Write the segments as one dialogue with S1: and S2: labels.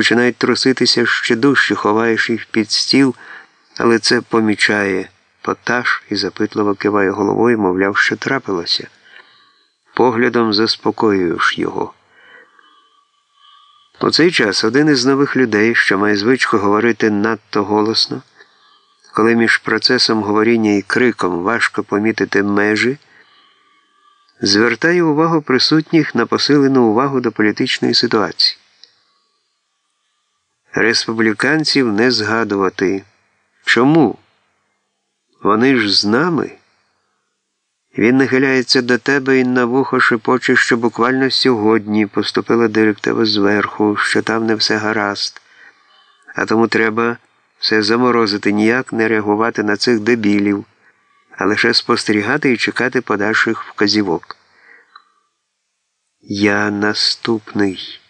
S1: починають труситися ще дужче, ховаєш їх під стіл, але це помічає поташ і запитливо киває головою, мовляв, що трапилося. Поглядом заспокоюєш його. У цей час один із нових людей, що має звичку говорити надто голосно, коли між процесом говоріння і криком важко помітити межі, звертає увагу присутніх на посилену увагу до політичної ситуації. Республіканців не згадувати. Чому? Вони ж з нами. Він нахиляється до тебе і на вухо шепоче, що буквально сьогодні поступила директива зверху, що там не все гаразд, а тому треба все заморозити, ніяк не реагувати на цих дебілів, а лише спостерігати і чекати подальших вказівок. Я наступний.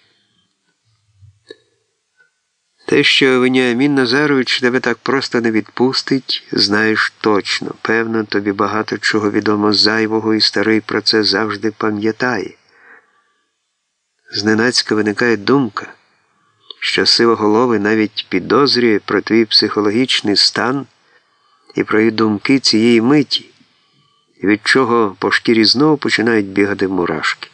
S1: Те, що Веніамін Назарович тебе так просто не відпустить, знаєш точно. Певно, тобі багато чого відомо зайвого і старий про це завжди пам'ятає. Зненацька виникає думка, що сивоголовий навіть підозрює про твій психологічний стан і про її думки цієї миті, від чого по шкірі знову починають бігати мурашки.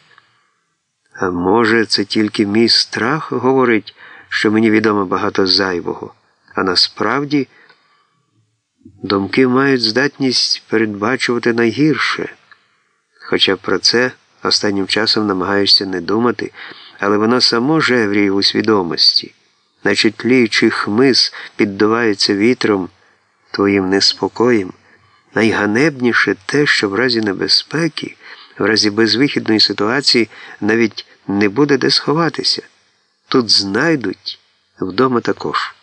S1: А може, це тільки мій страх говорить що мені відомо багато зайвого, а насправді думки мають здатність передбачувати найгірше. Хоча про це останнім часом намагаюся не думати, але воно само жевріє у свідомості, наче тліючий хмиз піддувається вітром твоїм неспокоєм. Найганебніше те, що в разі небезпеки, в разі безвихідної ситуації навіть не буде де сховатися. Тут знайдуть вдома також.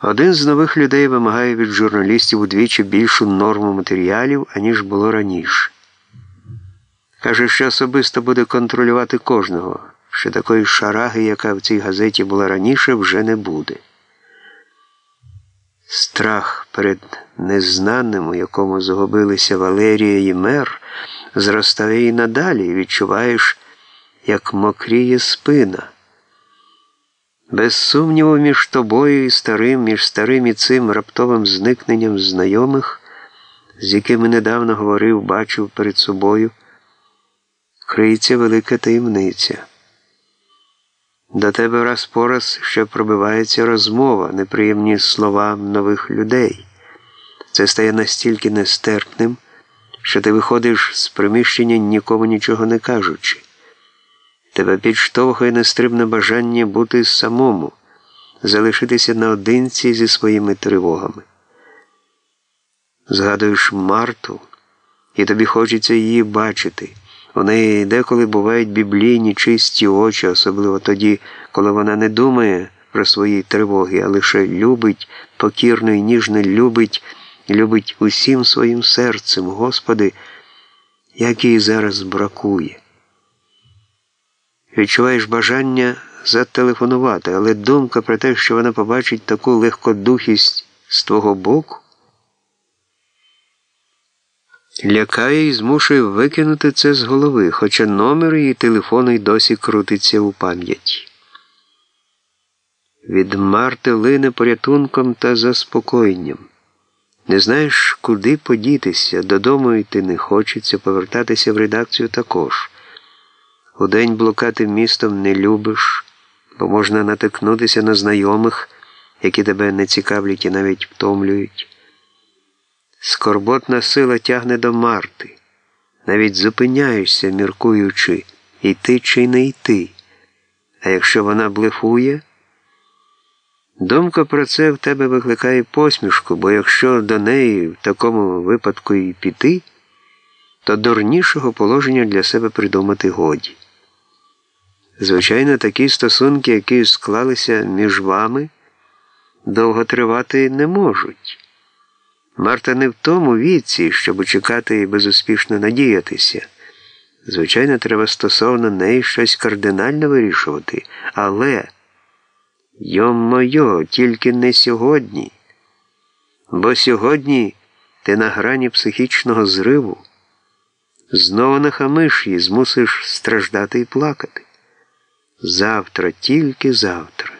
S1: Один з нових людей вимагає від журналістів удвічі більшу норму матеріалів, аніж було раніше. Каже, що особисто буде контролювати кожного, що такої шараги, яка в цій газеті була раніше, вже не буде. Страх перед незнаним, у якому загубилися Валерія і мер, зростає і надалі, відчуваєш як мокріє спина. Без сумніву, між тобою і старим, між старим і цим раптовим зникненням знайомих, з якими недавно говорив, бачив перед собою, криється велика таємниця. До тебе раз по раз ще пробивається розмова, неприємні слова нових людей. Це стає настільки нестерпним, що ти виходиш з приміщення нікому нічого не кажучи. Тебе підштовхує нестримне бажання бути самому, залишитися наодинці зі своїми тривогами. Згадуєш Марту, і тобі хочеться її бачити. У неї деколи бувають біблійні чисті очі, особливо тоді, коли вона не думає про свої тривоги, а лише любить, покірно і ніжно любить, любить усім своїм серцем, Господи, як їй зараз бракує. Відчуваєш бажання зателефонувати, але думка про те, що вона побачить таку легкодухість з твого боку, лякає і змушує викинути це з голови, хоча номер її телефону й досі крутиться у пам'яті. Від Марти лине порятунком та заспокоєнням. Не знаєш, куди подітися, додому йти не хочеться, повертатися в редакцію також. Удень блукати містом не любиш, бо можна натикнутися на знайомих, які тебе не цікавлять і навіть втомлюють. Скорботна сила тягне до марти, навіть зупиняєшся, міркуючи, йти чи не йти. А якщо вона блефує, думка про це в тебе викликає посмішку, бо якщо до неї в такому випадку і піти, то дурнішого положення для себе придумати годі. Звичайно, такі стосунки, які склалися між вами, довго тривати не можуть. Марта не в тому віці, щоб чекати і безуспішно надіятися. Звичайно, треба стосовно неї щось кардинально вирішувати, але йо-моє, тільки не сьогодні. Бо сьогодні ти на грані психічного зриву, знову нахамиш її, змусиш страждати і плакати. Завтра, тільки завтра.